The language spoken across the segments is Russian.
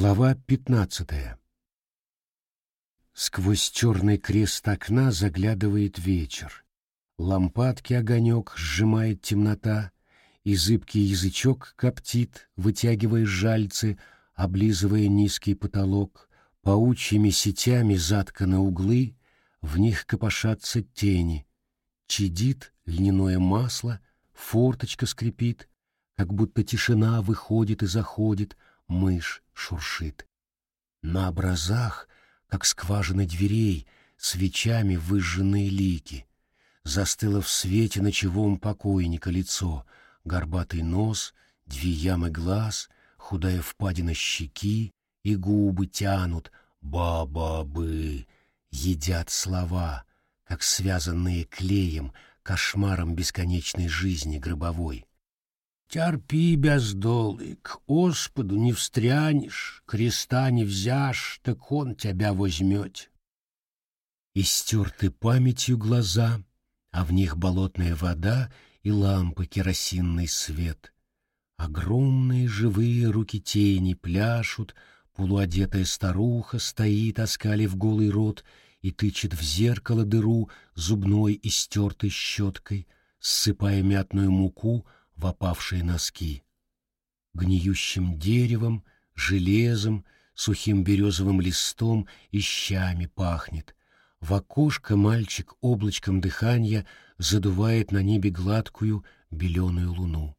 Глава пятнадцатая Сквозь черный крест окна заглядывает вечер. Лампадки огонек сжимает темнота, и зыбкий язычок коптит, вытягивая жальцы, облизывая низкий потолок. Паучьими сетями затканы углы, в них копошатся тени. Чадит льняное масло, форточка скрипит, как будто тишина выходит и заходит — мышь шуршит. На образах, как скважины дверей, свечами выжженные лики. Застыло в свете ночевом покойника лицо, горбатый нос, две ямы глаз, худая впадина щеки, и губы тянут «ба-ба-бы», едят слова, как связанные клеем, кошмаром бесконечной жизни гробовой. Терпи, бездолик, Господу не встрянешь, креста не взяшь, так он тебя возьмет. И стерты памятью глаза, а в них болотная вода и лампы керосинный свет. Огромные живые руки тени пляшут, полуодетая старуха стоит, оскалив голый рот, и тычет в зеркало дыру зубной и стертой щеткой, ссыпая мятную муку — в опавшие носки. Гниющим деревом, железом, сухим березовым листом и щами пахнет. В окошко мальчик облачком дыхания задувает на небе гладкую беленую луну.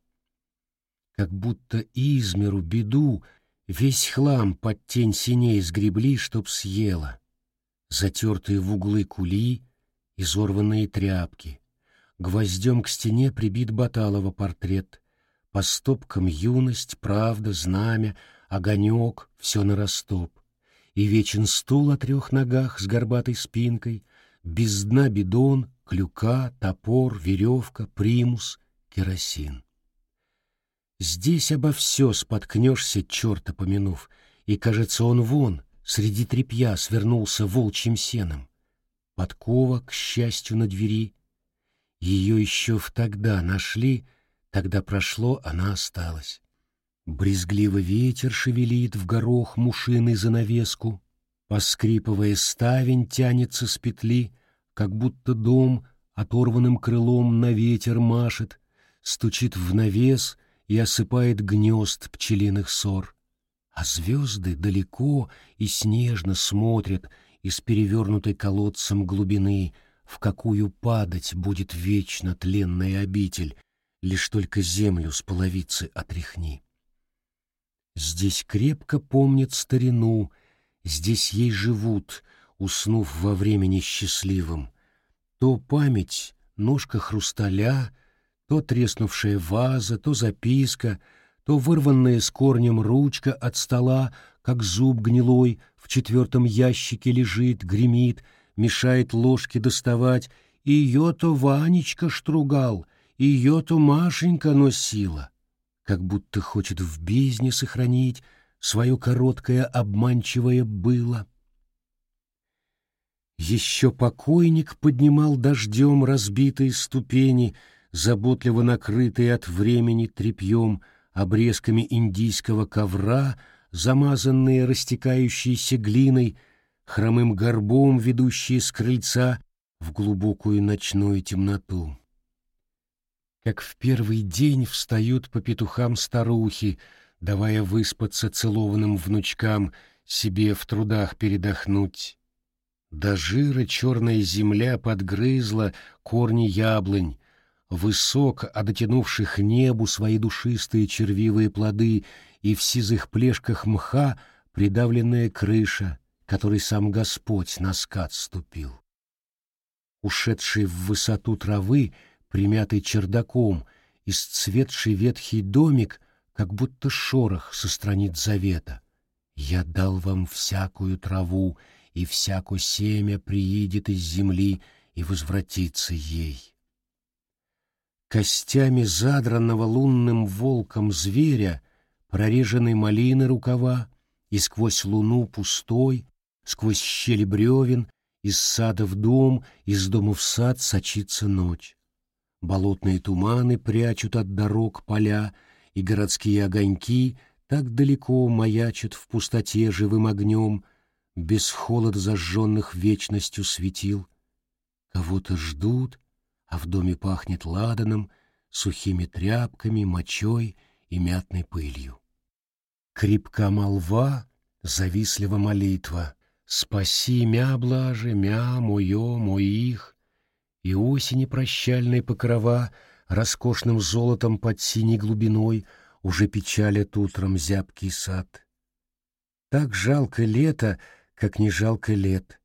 Как будто измеру беду весь хлам под тень синей сгребли, чтоб съела. Затертые в углы кули, изорванные тряпки, Гвоздем к стене прибит Баталова портрет. По стопкам юность, правда, знамя, огонек, все на растоп. И вечен стул о трех ногах с горбатой спинкой, без дна бидон, клюка, топор, веревка, примус, керосин. Здесь обо все споткнешься, черта помянув, и, кажется, он вон, среди тряпья свернулся волчьим сеном. Подкова, к счастью, на двери, ее еще в тогда нашли, тогда прошло, она осталась. Брезгливо ветер шевелит в горох мушиной занавеску, Поскрипывая ставень тянется с петли, Как будто дом оторванным крылом на ветер машет, Стучит в навес и осыпает гнезд пчелиных сор. А звезды далеко и снежно смотрят Из перевернутой колодцем глубины — в какую падать будет вечно тленная обитель, лишь только землю с половицы отряхни. Здесь крепко помнят старину, здесь ей живут, уснув во времени счастливом. То память, ножка хрусталя, то треснувшая ваза, то записка, то вырванная с корнем ручка от стола, как зуб гнилой, в четвертом ящике лежит, гремит — мешает ложке доставать, ее-то Ванечка штругал, ее-то Машенька носила, как будто хочет в бездне сохранить свое короткое обманчивое было. Еще покойник поднимал дождем разбитые ступени, заботливо накрытые от времени тряпьем, обрезками индийского ковра, замазанные растекающейся глиной — хромым горбом ведущие с крыльца в глубокую ночную темноту. Как в первый день встают по петухам старухи, давая выспаться целованным внучкам, себе в трудах передохнуть. До жира черная земля подгрызла корни яблонь, высоко, а дотянувших небу свои душистые червивые плоды, и в сизых плешках мха придавленная крыша, который сам Господь на скат ступил. Ушедший в высоту травы, примятый чердаком, исцветший ветхий домик, как будто шорох со страниц завета. Я дал вам всякую траву, и всяко семя приидет из земли и возвратится ей. Костями задранного лунным волком зверя прорежены малины рукава, и сквозь луну пустой, Сквозь щели бревен, из сада в дом, из дома в сад сочится ночь. Болотные туманы прячут от дорог поля, и городские огоньки Так далеко маячат в пустоте живым огнем, Без холода зажженных вечностью светил. Кого-то ждут, а в доме пахнет ладаном, Сухими тряпками, мочой и мятной пылью. Крепка молва, завистлива молитва, Спаси мя блаже, мя мое, моих, И осени прощальные покрова Роскошным золотом под синей глубиной Уже печалят утром зябкий сад. Так жалко лето, как не жалко лет.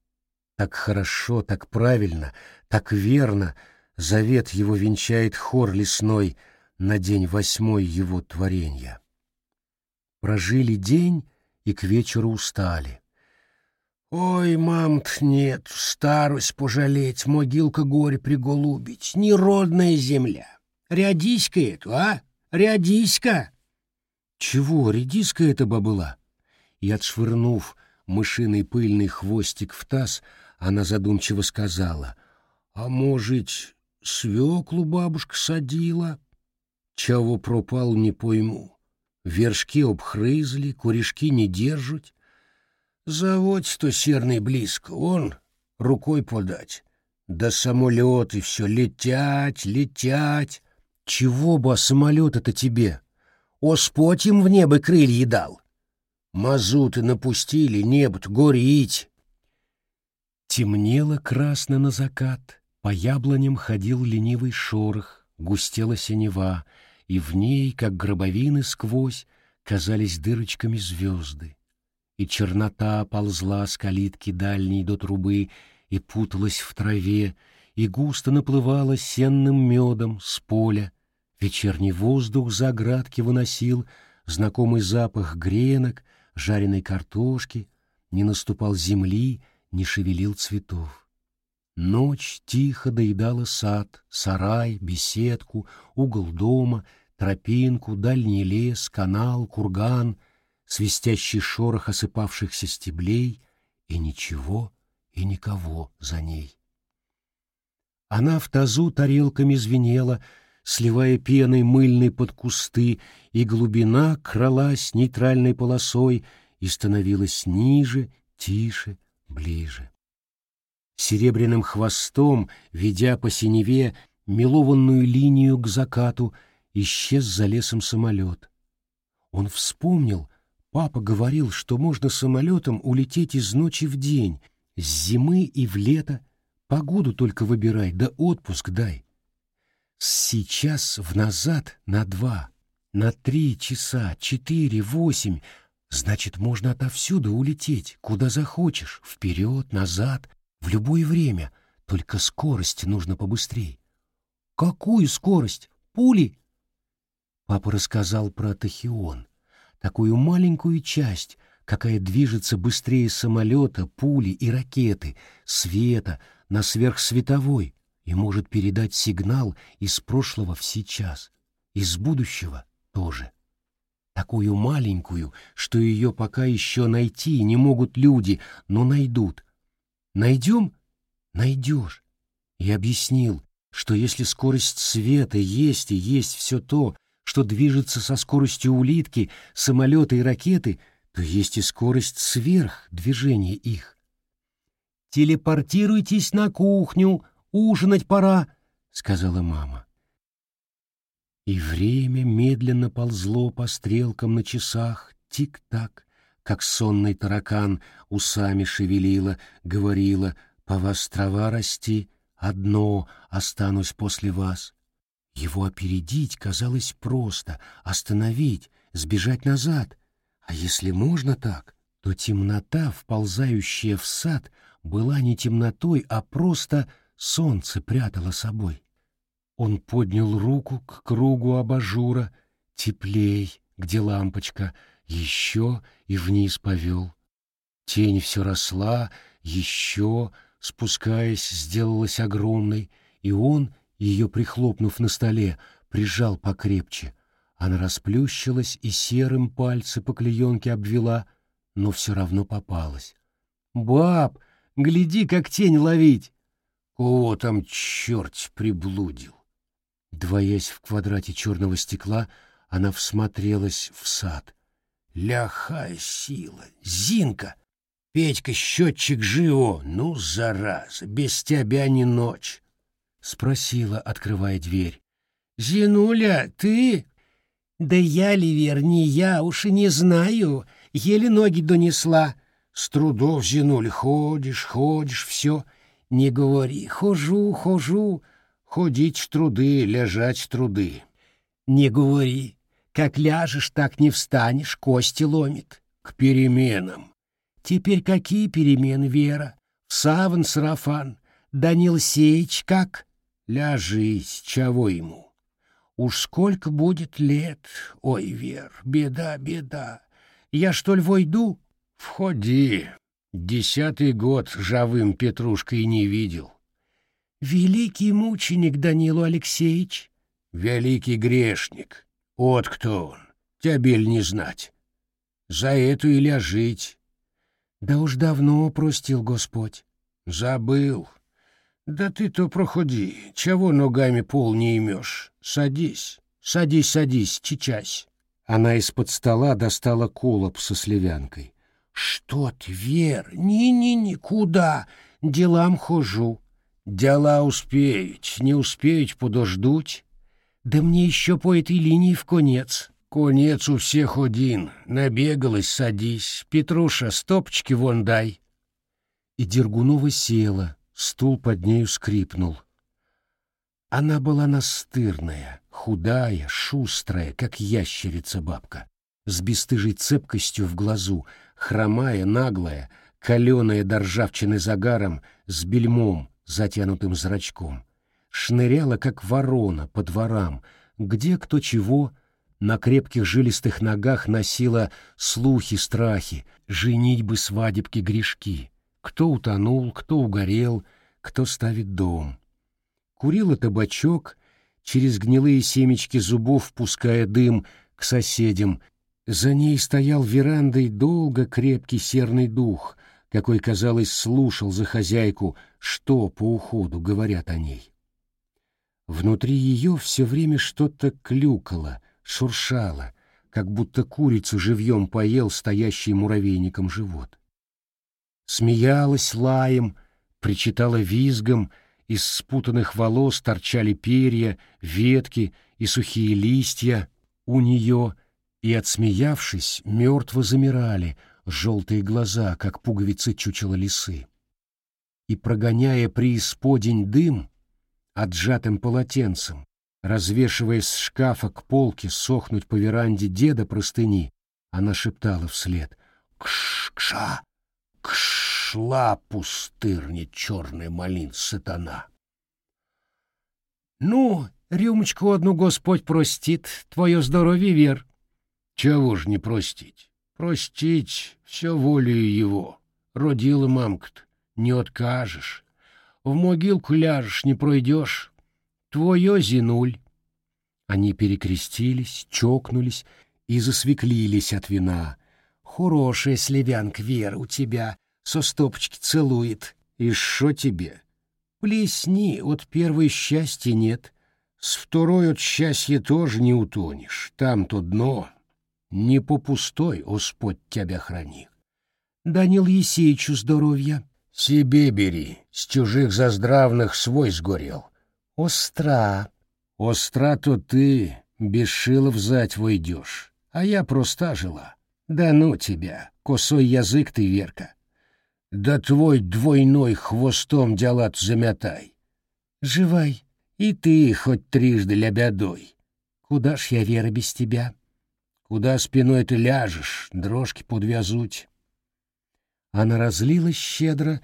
Так хорошо, так правильно, так верно Завет его венчает хор лесной На день восьмой его творения. Прожили день и к вечеру устали. Ой, мамт, нет, старость пожалеть, могилка горе приголубить, неродная земля. Рядиська эту, а? Рядиська! Чего, редиска это была? И, отшвырнув мышиный пыльный хвостик в таз, она задумчиво сказала, «А может, свеклу бабушка садила?» Чего пропал, не пойму. Вершки обхрызли, корешки не держат. Заводь сто серный близко, он рукой подать. Да самолеты все летять, летять. Чего бы самолет-то тебе? Господь им в небо крылья дал. Мазуты напустили, небо-то горить. Темнело красно на закат, по яблоням ходил ленивый шорох, густела синева, и в ней, как гробовины сквозь, казались дырочками звезды и чернота ползла с калитки дальней до трубы и путалась в траве, и густо наплывала сенным медом с поля. Вечерний воздух за оградки выносил знакомый запах гренок, жареной картошки, не наступал земли, не шевелил цветов. Ночь тихо доедала сад, сарай, беседку, угол дома, тропинку, дальний лес, канал, курган — свистящий шорох осыпавшихся стеблей и ничего и никого за ней. Она в тазу тарелками звенела, сливая пеной мыльной под кусты, и глубина кралась нейтральной полосой и становилась ниже, тише, ближе. Серебряным хвостом, ведя по синеве мелованную линию к закату, исчез за лесом самолет. Он вспомнил, Папа говорил, что можно самолетом улететь из ночи в день, с зимы и в лето. Погоду только выбирай, да отпуск дай. Сейчас в назад на два, на три часа, четыре, восемь. Значит, можно отовсюду улететь, куда захочешь, вперед, назад, в любое время. Только скорости нужно побыстрее. Какую скорость? Пули? Папа рассказал про тахион такую маленькую часть, какая движется быстрее самолета, пули и ракеты, света на сверхсветовой и может передать сигнал из прошлого в сейчас, из будущего тоже. Такую маленькую, что ее пока еще найти не могут люди, но найдут. Найдем? Найдешь. И объяснил, что если скорость света есть и есть все то, что движется со скоростью улитки, самолета и ракеты, то есть и скорость сверх движения их. «Телепортируйтесь на кухню, ужинать пора», — сказала мама. И время медленно ползло по стрелкам на часах, тик-так, как сонный таракан усами шевелила, говорила, «По вас трава расти, одно останусь после вас». Его опередить казалось просто, остановить, сбежать назад. А если можно так, то темнота, вползающая в сад, была не темнотой, а просто солнце прятало собой. Он поднял руку к кругу абажура, теплей, где лампочка, еще и вниз повел. Тень все росла, еще, спускаясь, сделалась огромной, и он ее прихлопнув на столе, прижал покрепче. Она расплющилась и серым пальцы по клеенке обвела, но все равно попалась. «Баб, гляди, как тень ловить!» «Кого там черт приблудил?» Двоясь в квадрате черного стекла, она всмотрелась в сад. Ляхая сила, Зинка! Петька, счетчик живо, ну, зараза, без тебя не ночь. Спросила, открывая дверь. Зинуля, ты? Да я ли, вер, не я, уж и не знаю. Еле ноги донесла. С трудов, Зинуль, ходишь, ходишь, все. Не говори, хожу, хожу. Ходить труды, лежать труды. Не говори. Как ляжешь, так не встанешь, кости ломит. К переменам. Теперь какие перемены, Вера? Саван, сарафан. Данил Сеич как? Ляжись, чего ему? Уж сколько будет лет? Ой, Вер, беда, беда. Я что ли войду? Входи. Десятый год живым Петрушкой не видел. Великий мученик Данилу Алексеевич. Великий грешник. Вот кто он. Тебель не знать. За эту и ляжить. Да уж давно простил Господь. Забыл. Да ты то проходи. Чего ногами пол не имешь? Садись. Садись, садись, чичась. Она из-под стола достала колоб со сливянкой. Что ты, Вер? Ни-ни-ни, куда? Делам хожу. Дела успеють, не успеють подождуть. Да мне еще по этой линии в конец. Конец у всех один. Набегалась, садись. Петруша, стопочки вон дай. И Дергунова села, стул под нею скрипнул. Она была настырная, худая, шустрая, как ящерица-бабка, с бесстыжей цепкостью в глазу, хромая, наглая, каленая до ржавчины загаром, с бельмом, затянутым зрачком шныряла, как ворона, по дворам, где кто чего, на крепких жилистых ногах носила слухи, страхи, женитьбы, свадебки, грешки. Кто утонул, кто угорел, кто ставит дом. Курила табачок, через гнилые семечки зубов пуская дым к соседям. За ней стоял верандой долго крепкий серный дух, какой, казалось, слушал за хозяйку, что по уходу говорят о ней. Внутри ее все время что-то клюкало, шуршало, как будто курицу живьем поел стоящий муравейником живот. Смеялась лаем, причитала визгом, из спутанных волос торчали перья, ветки и сухие листья у нее, и, отсмеявшись, мертво замирали желтые глаза, как пуговицы чучела лисы. И, прогоняя преисподень дым, отжатым полотенцем, развешивая с шкафа к полке сохнуть по веранде деда простыни, она шептала вслед «Кш-кша! Кшла пустырни черный малин сатана!» «Ну, рюмочку одну Господь простит, твое здоровье, Вер!» «Чего ж не простить? Простить все волею его. Родила мамка-то, не откажешь в могилку ляжешь, не пройдешь. Твое, Зинуль. Они перекрестились, чокнулись и засвеклились от вина. Хорошая сливянка, Вера, у тебя, со стопочки целует. И шо тебе? Плесни, от первой счастья нет. С второй от счастья тоже не утонешь. Там-то дно. Не по пустой, Господь тебя храни. Данил Есеичу здоровья. Себе бери, с чужих заздравных свой сгорел. Остра. Остра то ты, без шилов зать войдешь, а я проста жила. Да ну тебя, косой язык ты, Верка. Да твой двойной хвостом дялат замятай. Живай, и ты хоть трижды лябядой. Куда ж я, Вера, без тебя? Куда спиной ты ляжешь, дрожки подвязуть? Она разлилась щедро,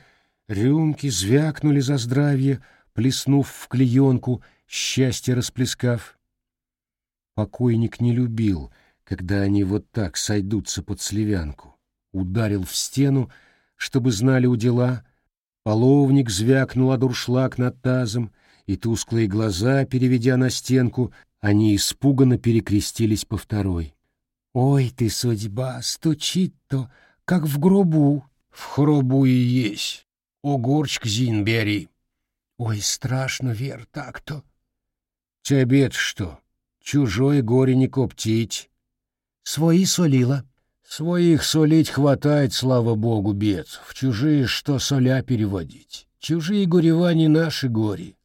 рюмки звякнули за здравие, плеснув в клеенку, счастье расплескав. Покойник не любил, когда они вот так сойдутся под сливянку. Ударил в стену, чтобы знали у дела. Половник звякнул дуршлаг над тазом, и тусклые глаза, переведя на стенку, они испуганно перекрестились по второй. «Ой ты, судьба, стучит-то, как в гробу!» В хробу и есть. Огурчик зин бери. Ой, страшно, Вер, так-то. тебе что? Чужое горе не коптить. Свои солила. Своих солить хватает, слава богу, бед. В чужие что соля переводить. Чужие горева не наши гори.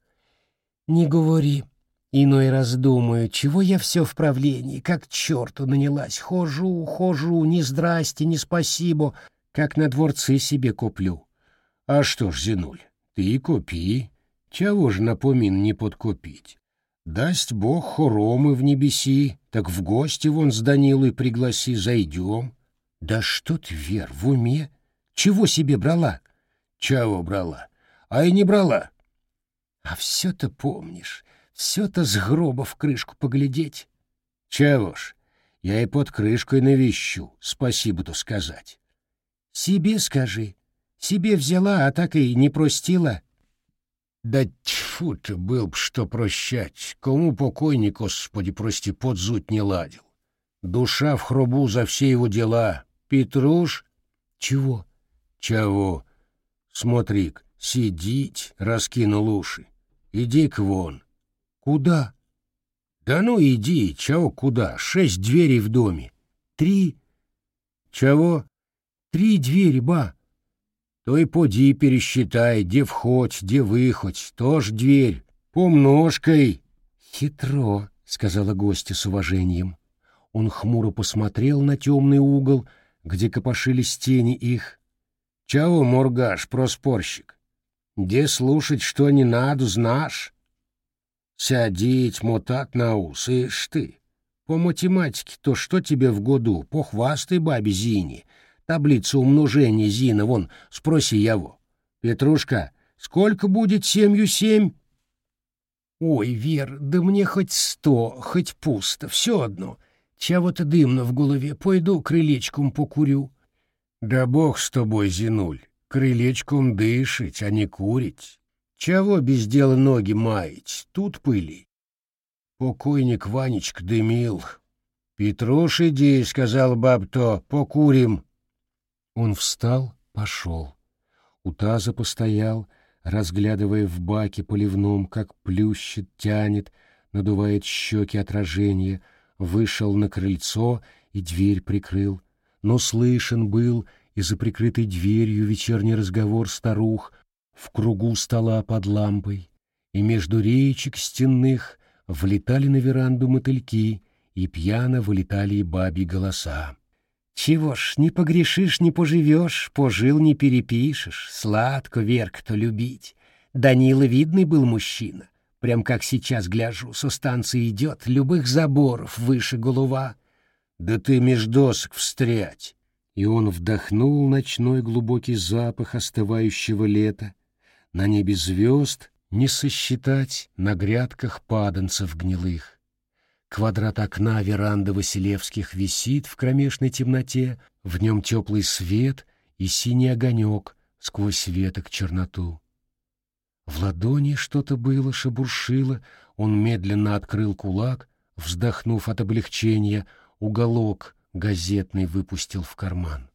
Не говори. Иной раз думаю, чего я все в правлении, как черту нанялась. Хожу, хожу, ни здрасте, ни спасибо, как на дворцы себе куплю. А что ж, Зинуль, ты и купи. Чего ж напомин не подкупить? Даст Бог хоромы в небеси, так в гости вон с Данилой пригласи, зайдем. Да что ты, Вер, в уме? Чего себе брала? Чего брала? А и не брала. А все-то помнишь, все-то с гроба в крышку поглядеть. Чего ж, я и под крышкой навещу, спасибо-то сказать. Себе скажи, себе взяла, а так и не простила. Да тьфу ты, был б что прощать, кому покойник, Господи, прости, подзуть не ладил. Душа в хробу за все его дела. Петруш? Чего? Чего? Смотри-ка, сидить, раскинул уши. Иди-ка вон. Куда? Да ну иди, чего куда? Шесть дверей в доме. Три. Чего? Три двери, ба то и поди пересчитай, где входь, где выходь, тоже дверь, помножкой. Хитро, — сказала гостья с уважением. Он хмуро посмотрел на темный угол, где копошились тени их. Чего, моргаш, проспорщик? Где слушать, что не надо, знашь? Сядить, мотать на ус, ишь ты. По математике то что тебе в году, похвастай бабе Зине, таблицу умножения, Зина, вон, спроси его. Петрушка, сколько будет семью семь? Ой, Вер, да мне хоть сто, хоть пусто, все одно. Чего-то дымно в голове, пойду крылечком покурю. Да бог с тобой, Зинуль, крылечком дышить, а не курить. Чего без дела ноги маять, тут пыли. Покойник Ванечка дымил. «Петруш, иди», — сказал баб-то, — «покурим». Он встал, пошел. У таза постоял, разглядывая в баке поливном, как плющит, тянет, надувает щеки отражения, вышел на крыльцо и дверь прикрыл. Но слышен был и за прикрытой дверью вечерний разговор старух в кругу стола под лампой, и между речек стенных влетали на веранду мотыльки, и пьяно вылетали и бабьи голоса. Чего ж, не погрешишь, не поживешь, пожил не перепишешь, сладко Верк-то любить. Данила видный был мужчина, прям как сейчас гляжу, со станции идет, любых заборов выше голова. Да ты меж досок встрять! И он вдохнул ночной глубокий запах остывающего лета. На небе звезд не сосчитать, на грядках паданцев гнилых. Квадрат окна веранды Василевских висит в кромешной темноте, в нем теплый свет и синий огонек сквозь веток черноту. В ладони что-то было, шебуршило, он медленно открыл кулак, вздохнув от облегчения, уголок газетный выпустил в карман.